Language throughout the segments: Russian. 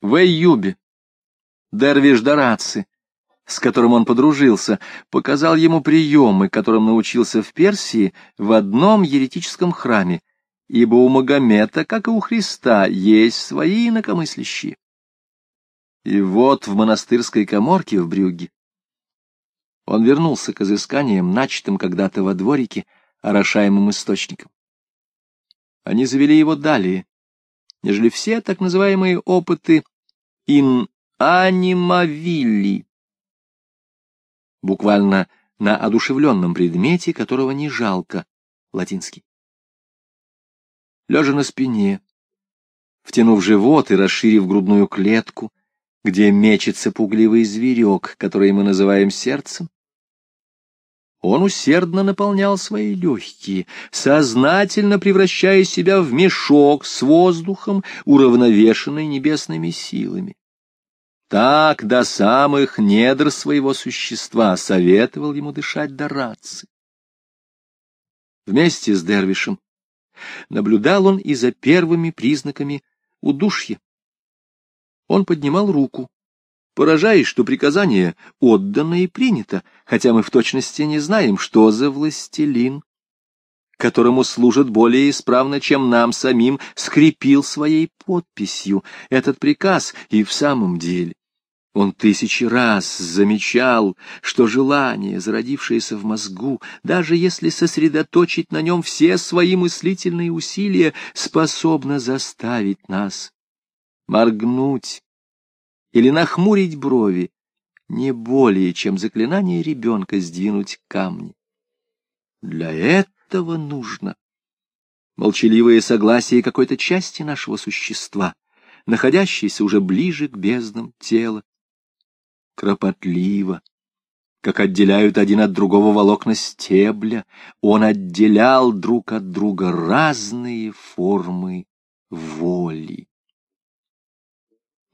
В Эйюбе Дервиш Дараци, с которым он подружился, показал ему приемы, которым научился в Персии в одном еретическом храме, ибо у Магомета, как и у Христа, есть свои инакомыслящие. И вот в монастырской коморке в Брюгге он вернулся к изысканиям, начатым когда-то во дворике, орошаемым источником. Они завели его далее, нежели все так называемые опыты ин анимавилли, буквально на одушевленном предмете, которого не жалко, латинский. Лежа на спине, втянув живот и расширив грудную клетку, где мечется пугливый зверек, который мы называем сердцем, он усердно наполнял свои легкие, сознательно превращая себя в мешок с воздухом, уравновешенный небесными силами. Так до самых недр своего существа советовал ему дышать Дораци. Вместе с Дервишем наблюдал он и за первыми признаками удушья. Он поднимал руку, поражаясь, что приказание отдано и принято, хотя мы в точности не знаем, что за властелин, которому служат более исправно, чем нам самим, скрепил своей подписью этот приказ, и в самом деле он тысячи раз замечал, что желание, зародившееся в мозгу, даже если сосредоточить на нем все свои мыслительные усилия, способно заставить нас моргнуть или нахмурить брови, не более, чем заклинание ребенка сдвинуть камни. Для этого нужно молчаливое согласие какой-то части нашего существа, находящейся уже ближе к безднам тела. Кропотливо, как отделяют один от другого волокна стебля, он отделял друг от друга разные формы воли.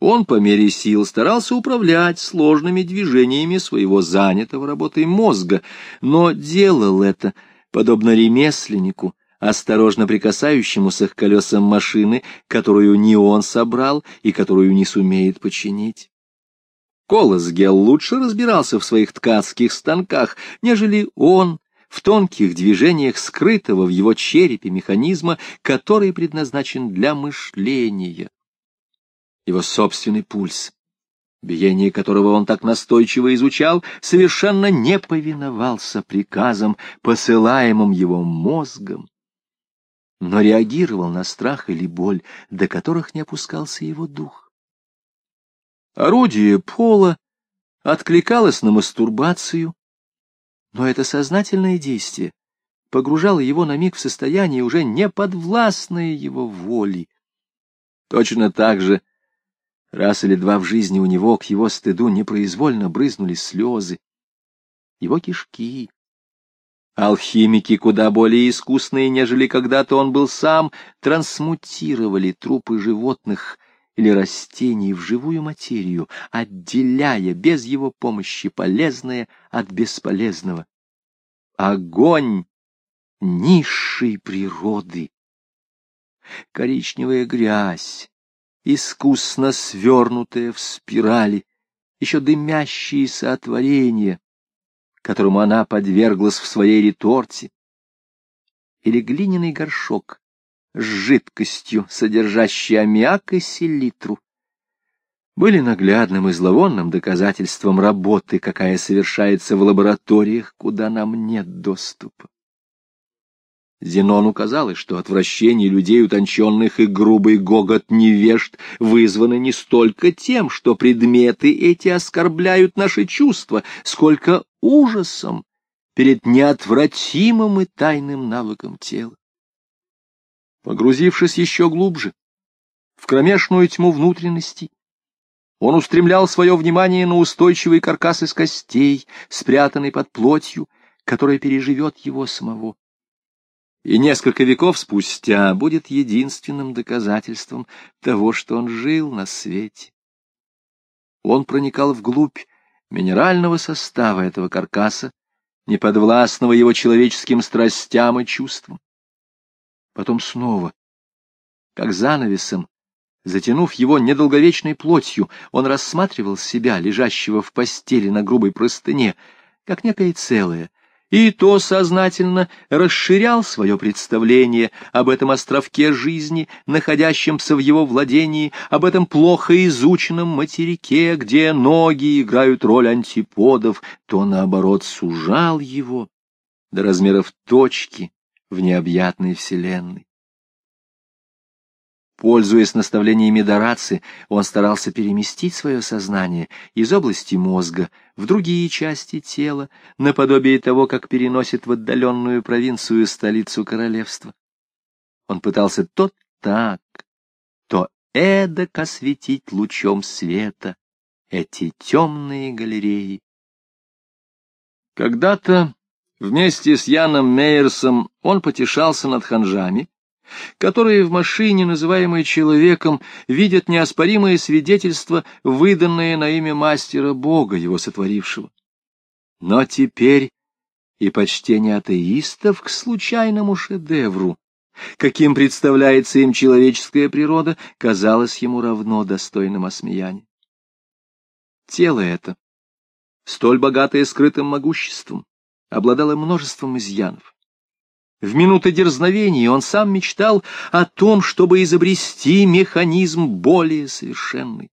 Он по мере сил старался управлять сложными движениями своего занятого работой мозга, но делал это, подобно ремесленнику, осторожно прикасающемуся к колесам машины, которую не он собрал и которую не сумеет починить. Колосгел лучше разбирался в своих ткацких станках, нежели он в тонких движениях скрытого в его черепе механизма, который предназначен для мышления его собственный пульс, биение которого он так настойчиво изучал, совершенно не повиновался приказам, посылаемым его мозгом, но реагировал на страх или боль, до которых не опускался его дух. Орудие пола откликалось на мастурбацию, но это сознательное действие погружало его на миг в состояние, уже не подвластное его воли. Точно так же Раз или два в жизни у него к его стыду непроизвольно брызнули слезы. Его кишки. Алхимики, куда более искусные, нежели когда-то он был сам, трансмутировали трупы животных или растений в живую материю, отделяя без его помощи полезное от бесполезного. Огонь низшей природы. Коричневая грязь, искусно свернутое в спирали, еще дымящиеся творения, которому она подверглась в своей реторте, или глиняный горшок с жидкостью, содержащей аммиак и селитру, были наглядным и зловонным доказательством работы, какая совершается в лабораториях, куда нам нет доступа. Зенону казалось, что отвращение людей утонченных и грубый гогот невежд вызваны не столько тем, что предметы эти оскорбляют наши чувства, сколько ужасом перед неотвратимым и тайным навыком тела. Погрузившись еще глубже в кромешную тьму внутренностей, он устремлял свое внимание на устойчивый каркас из костей, спрятанный под плотью, которая переживет его самого и несколько веков спустя будет единственным доказательством того, что он жил на свете. Он проникал вглубь минерального состава этого каркаса, неподвластного его человеческим страстям и чувствам. Потом снова, как занавесом, Затянув его недолговечной плотью, он рассматривал себя, лежащего в постели на грубой простыне, как некое целое, и то сознательно расширял свое представление об этом островке жизни, находящемся в его владении, об этом плохо изученном материке, где ноги играют роль антиподов, то, наоборот, сужал его до размеров точки в необъятной вселенной. Пользуясь наставлениями Дораци, он старался переместить свое сознание из области мозга в другие части тела, наподобие того, как переносит в отдаленную провинцию столицу королевства. Он пытался то так, то эдак осветить лучом света эти темные галереи. Когда-то вместе с Яном Мейерсом он потешался над ханжами, которые в машине, называемой человеком, видят неоспоримые свидетельства, выданные на имя мастера Бога, его сотворившего. Но теперь и почтение атеистов к случайному шедевру, каким представляется им человеческая природа, казалось ему равно достойным осмеяния. Тело это, столь богатое скрытым могуществом, обладало множеством изъянов. В минуты дерзновения он сам мечтал о том, чтобы изобрести механизм более совершенный.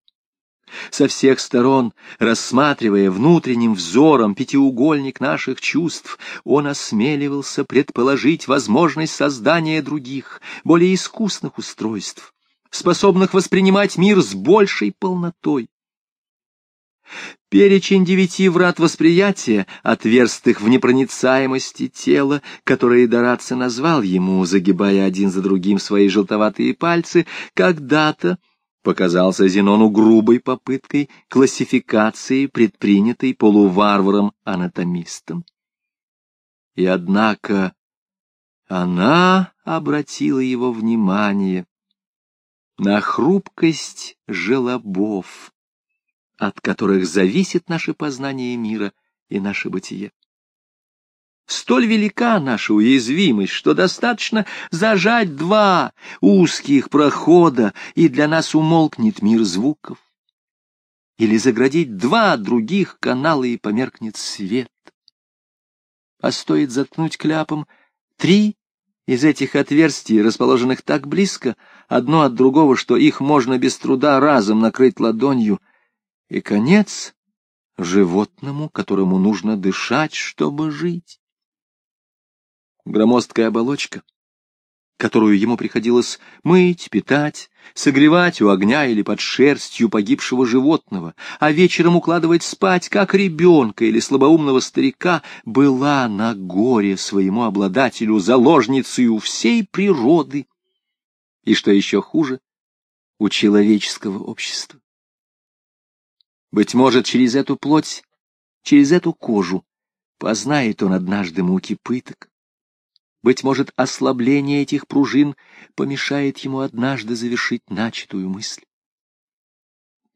Со всех сторон, рассматривая внутренним взором пятиугольник наших чувств, он осмеливался предположить возможность создания других, более искусных устройств, способных воспринимать мир с большей полнотой. Перечень девяти врат восприятия, отверстых в непроницаемости тела, которые Дораци назвал ему, загибая один за другим свои желтоватые пальцы, когда-то показался Зенону грубой попыткой классификации, предпринятой полуварваром-анатомистом. И однако она обратила его внимание на хрупкость желобов от которых зависит наше познание мира и наше бытие. Столь велика наша уязвимость, что достаточно зажать два узких прохода, и для нас умолкнет мир звуков. Или заградить два других канала, и померкнет свет. А стоит заткнуть кляпом три из этих отверстий, расположенных так близко, одно от другого, что их можно без труда разом накрыть ладонью, и конец животному, которому нужно дышать, чтобы жить. Громоздкая оболочка, которую ему приходилось мыть, питать, согревать у огня или под шерстью погибшего животного, а вечером укладывать спать, как ребенка или слабоумного старика, была на горе своему обладателю заложницей у всей природы и, что еще хуже, у человеческого общества. Быть может, через эту плоть, через эту кожу познает он однажды муки пыток. Быть может, ослабление этих пружин помешает ему однажды завершить начатую мысль.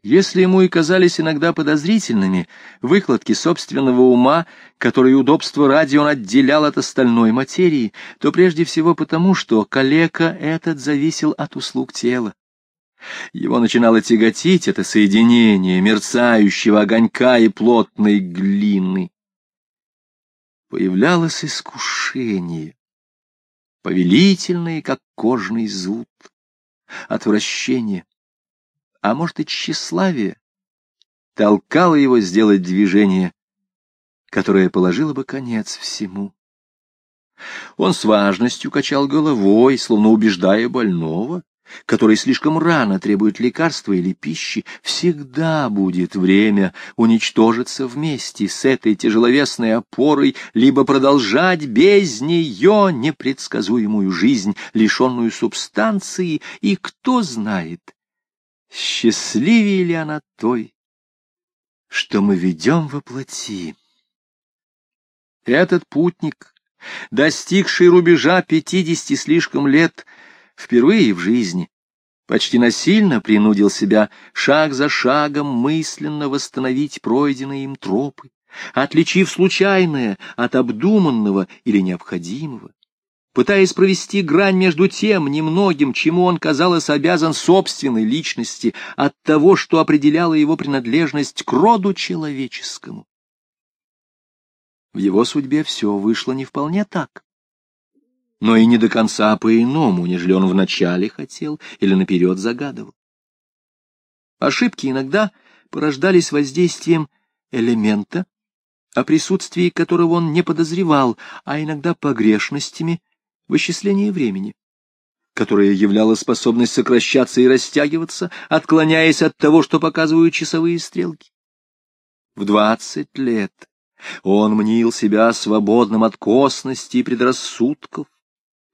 Если ему и казались иногда подозрительными выкладки собственного ума, которые удобство ради он отделял от остальной материи, то прежде всего потому, что калека этот зависел от услуг тела. Его начинало тяготить это соединение мерцающего огонька и плотной глины. Появлялось искушение, повелительное, как кожный зуд, отвращение, а может и тщеславие, толкало его сделать движение, которое положило бы конец всему. Он с важностью качал головой, словно убеждая больного, который слишком рано требует лекарства или пищи, всегда будет время уничтожиться вместе с этой тяжеловесной опорой, либо продолжать без нее непредсказуемую жизнь, лишенную субстанции, и кто знает, счастливее ли она той, что мы ведем во плоти. Этот путник, достигший рубежа пятидесяти слишком лет, — впервые в жизни почти насильно принудил себя шаг за шагом мысленно восстановить пройденные им тропы, отличив случайное от обдуманного или необходимого. пытаясь провести грань между тем немногим, чему он, казалось, обязан собственной личности, от того, что определяло его принадлежность к роду человеческому. В его судьбе все вышло не вполне так, но и не до конца по-иному, нежели он вначале хотел или наперед загадывал. Ошибки иногда порождались воздействием элемента, о присутствии которого он не подозревал, а иногда погрешностями в исчислении времени, которое являло способность сокращаться и растягиваться, отклоняясь от того, что показывают часовые стрелки. В двадцать лет он мнил себя свободным от косности и предрассудков,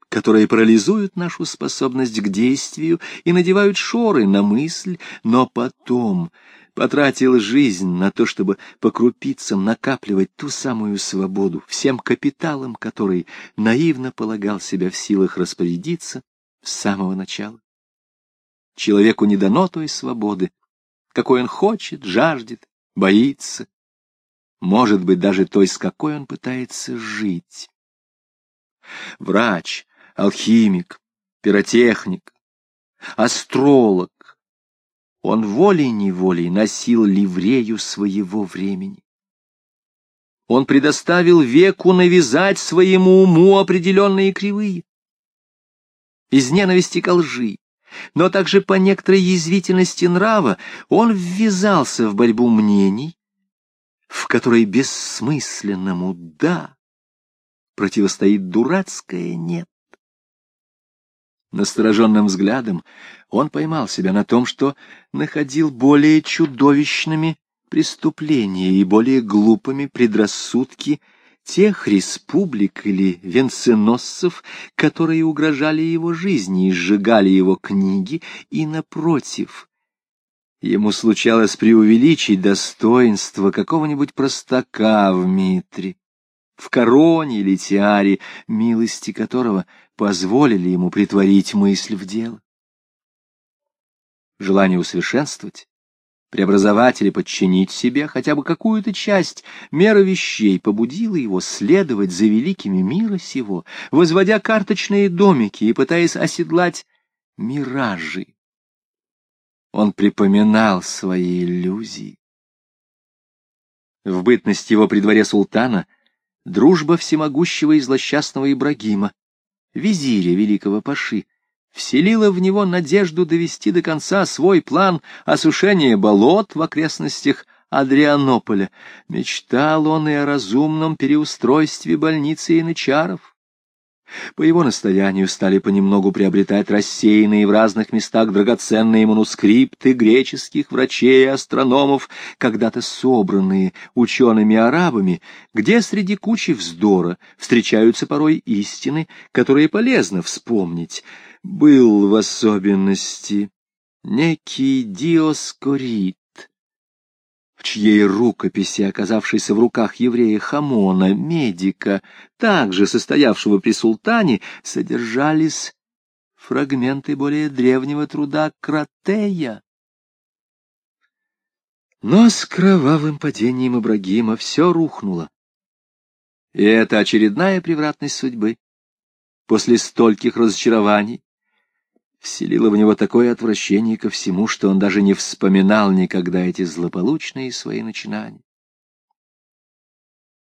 которые парализуют нашу способность к действию и надевают шоры на мысль, но потом потратил жизнь на то, чтобы по крупицам накапливать ту самую свободу, всем капиталом которой наивно полагал себя в силах распорядиться с самого начала. Человеку не дано той свободы, какой он хочет, жаждет, боится, может быть, даже той, с какой он пытается жить. Врач, алхимик, пиротехник, астролог. Он волей-неволей носил ливрею своего времени. Он предоставил веку навязать своему уму определенные кривые. Из ненависти к лжи, но также по некоторой язвительности нрава он ввязался в борьбу мнений, в которой бессмысленному «да» противостоит дурацкое «нет». Настороженным взглядом он поймал себя на том, что находил более чудовищными преступления и более глупыми предрассудки тех республик или венценосцев, которые угрожали его жизни и сжигали его книги, и, напротив, ему случалось преувеличить достоинство какого-нибудь простака в Митре, в короне или тиаре, милости которого позволили ему притворить мысль в дело. Желание усовершенствовать, преобразовать или подчинить себе хотя бы какую-то часть меры вещей побудило его следовать за великими мира сего, возводя карточные домики и пытаясь оседлать миражи. Он припоминал свои иллюзии. В бытность его при дворе султана дружба всемогущего и злосчастного Ибрагима визиря великого Паши, вселила в него надежду довести до конца свой план осушения болот в окрестностях Адрианополя. Мечтал он и о разумном переустройстве больницы янычаров. По его настоянию стали понемногу приобретать рассеянные в разных местах драгоценные манускрипты греческих врачей и астрономов, когда-то собранные учеными-арабами, где среди кучи вздора встречаются порой истины, которые полезно вспомнить. Был в особенности некий Диоскорид, в чьей рукописи, оказавшейся в руках еврея Хамона, медика, также состоявшего при султане, содержались фрагменты более древнего труда Кратея. Но с кровавым падением Ибрагима все рухнуло. И это очередная превратность судьбы. После стольких разочарований вселило в него такое отвращение ко всему, что он даже не вспоминал никогда эти злополучные свои начинания.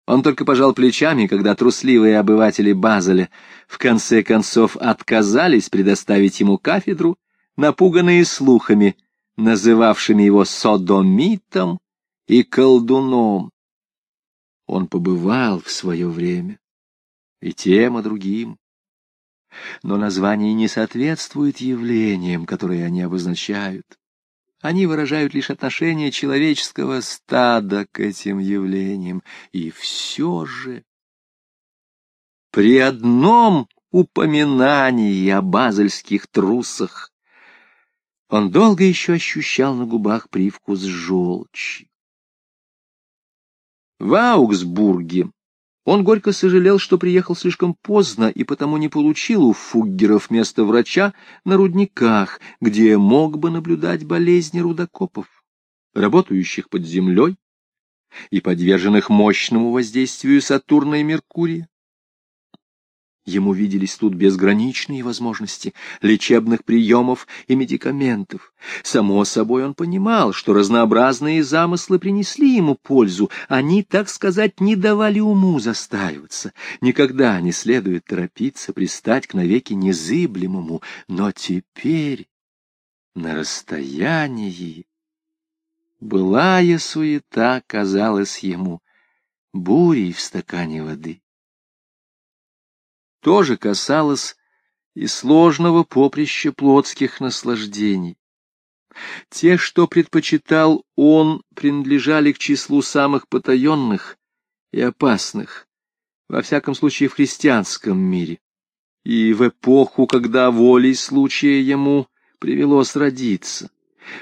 Он только пожал плечами, когда трусливые обыватели Базеля в конце концов отказались предоставить ему кафедру, напуганные слухами, называвшими его содомитом и колдуном. Он побывал в свое время и тем, и другим но названия не соответствуют явлениям, которые они обозначают. Они выражают лишь отношение человеческого стада к этим явлениям. И все же при одном упоминании о базельских трусах он долго еще ощущал на губах привкус желчи. В Аугсбурге он горько сожалел, что приехал слишком поздно и потому не получил у фуггеров место врача на рудниках, где мог бы наблюдать болезни рудокопов, работающих под землей и подверженных мощному воздействию Сатурна и Меркурия. Ему виделись тут безграничные возможности лечебных приемов и медикаментов. Само собой он понимал, что разнообразные замыслы принесли ему пользу, они, так сказать, не давали уму застаиваться. Никогда не следует торопиться пристать к навеки незыблемому, но теперь на расстоянии былая суета казалась ему бурей в стакане воды тоже касалось и сложного поприща плотских наслаждений. Те, что предпочитал он, принадлежали к числу самых потаенных и опасных, во всяком случае в христианском мире, и в эпоху, когда волей случая ему привелось родиться.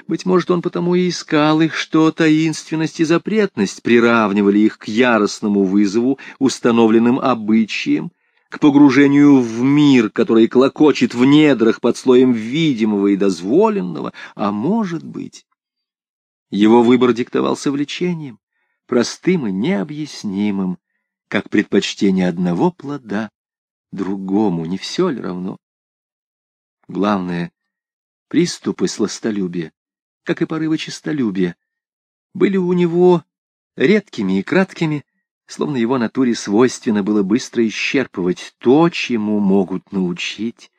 Быть может, он потому и искал их, что таинственность и запретность приравнивали их к яростному вызову, установленным обычаем, к погружению в мир, который клокочет в недрах под слоем видимого и дозволенного, а может быть, его выбор диктовался влечением, простым и необъяснимым, как предпочтение одного плода другому, не все ли равно? Главное, приступы сластолюбия, как и порывы честолюбия, были у него редкими и краткими, словно его натуре свойственно было быстро исчерпывать то, чему могут научить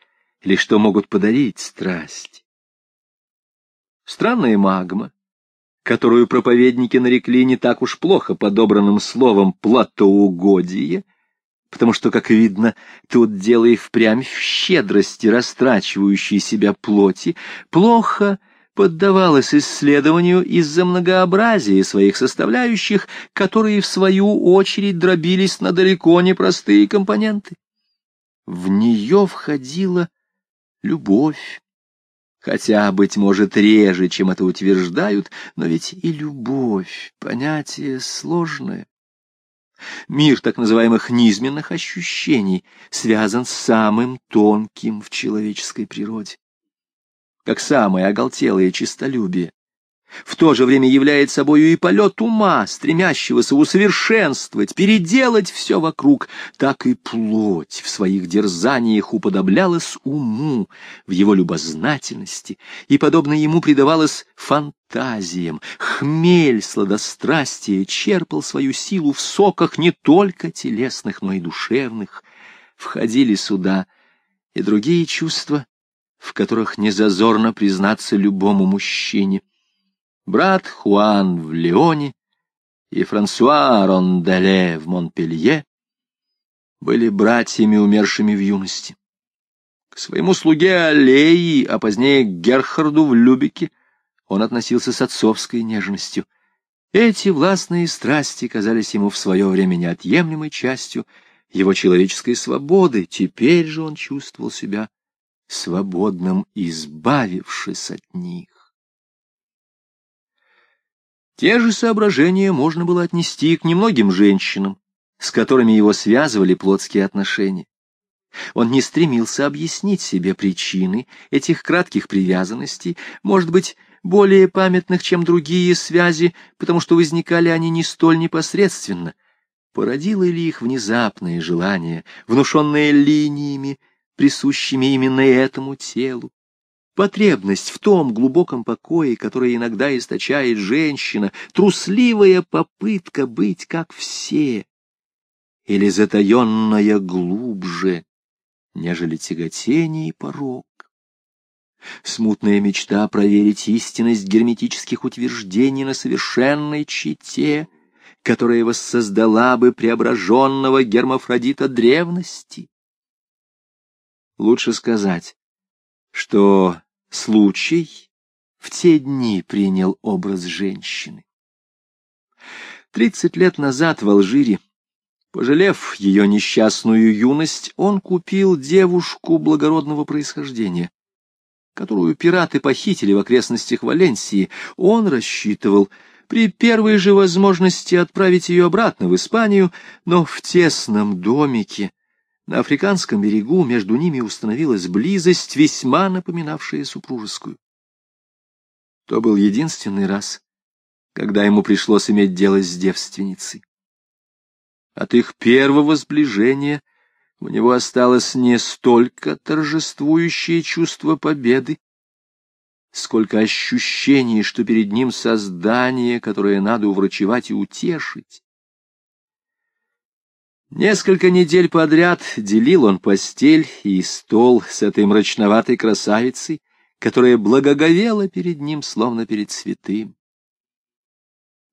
или что могут подарить страсть. Странная магма, которую проповедники нарекли не так уж плохо подобранным словом «платоугодие», потому что, как видно, тут дело и впрямь в щедрости, растрачивающей себя плоти, плохо — поддавалась исследованию из-за многообразия своих составляющих, которые, в свою очередь, дробились на далеко не простые компоненты. В нее входила любовь, хотя, быть может, реже, чем это утверждают, но ведь и любовь — понятие сложное. Мир так называемых низменных ощущений связан с самым тонким в человеческой природе как самое оголтелое честолюбие, в то же время является собою и полет ума, стремящегося усовершенствовать, переделать все вокруг, так и плоть в своих дерзаниях уподоблялась уму, в его любознательности, и, подобно ему, предавалась фантазиям. Хмель сладострастия черпал свою силу в соках не только телесных, но и душевных. Входили сюда и другие чувства, в которых незазорно признаться любому мужчине. Брат Хуан в Леоне и Франсуа Ронделе в Монпелье были братьями, умершими в юности. К своему слуге Аллеи, а позднее к Герхарду в Любике, он относился с отцовской нежностью. Эти властные страсти казались ему в свое время неотъемлемой частью его человеческой свободы, теперь же он чувствовал себя свободным, избавившись от них. Те же соображения можно было отнести к немногим женщинам, с которыми его связывали плотские отношения. Он не стремился объяснить себе причины этих кратких привязанностей, может быть, более памятных, чем другие связи, потому что возникали они не столь непосредственно. Породило ли их внезапное желание, внушенное линиями, присущими именно этому телу. Потребность в том глубоком покое, который иногда источает женщина, трусливая попытка быть как все, или затаенная глубже, нежели тяготение и порог. Смутная мечта проверить истинность герметических утверждений на совершенной чите, которая воссоздала бы преображенного гермафродита древности. Лучше сказать, что случай в те дни принял образ женщины. Тридцать лет назад в Алжире, пожалев ее несчастную юность, он купил девушку благородного происхождения, которую пираты похитили в окрестностях Валенсии. Он рассчитывал при первой же возможности отправить ее обратно в Испанию, но в тесном домике, на африканском берегу между ними установилась близость, весьма напоминавшая супружескую. То был единственный раз, когда ему пришлось иметь дело с девственницей. От их первого сближения У него осталось не столько торжествующее чувство победы, сколько ощущений, что перед ним создание, которое надо уврачевать и утешить. Несколько недель подряд делил он постель и стол с этой мрачноватой красавицей, которая благоговела перед ним, словно перед святым.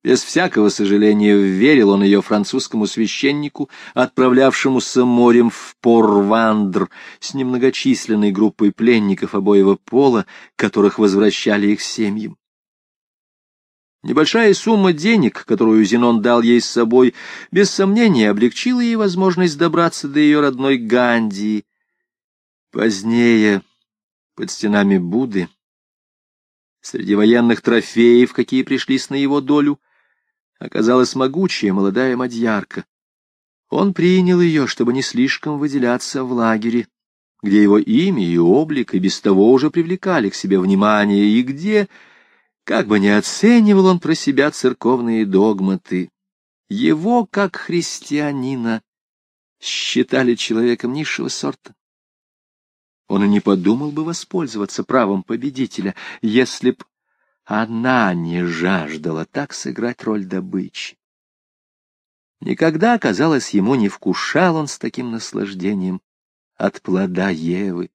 Без всякого сожаления верил он ее французскому священнику, отправлявшемуся морем в Порвандр с немногочисленной группой пленников обоего пола, которых возвращали их семьям. Небольшая сумма денег, которую Зенон дал ей с собой, без сомнения облегчила ей возможность добраться до ее родной Гандии. Позднее, под стенами Будды, среди военных трофеев, какие пришлись на его долю, оказалась могучая молодая мадьярка. Он принял ее, чтобы не слишком выделяться в лагере, где его имя и облик и без того уже привлекали к себе внимание, и где, как бы не оценивал он про себя церковные догматы, его, как христианина, считали человеком низшего сорта. Он и не подумал бы воспользоваться правом победителя, если б она не жаждала так сыграть роль добычи. Никогда, казалось, ему не вкушал он с таким наслаждением от плода Евы.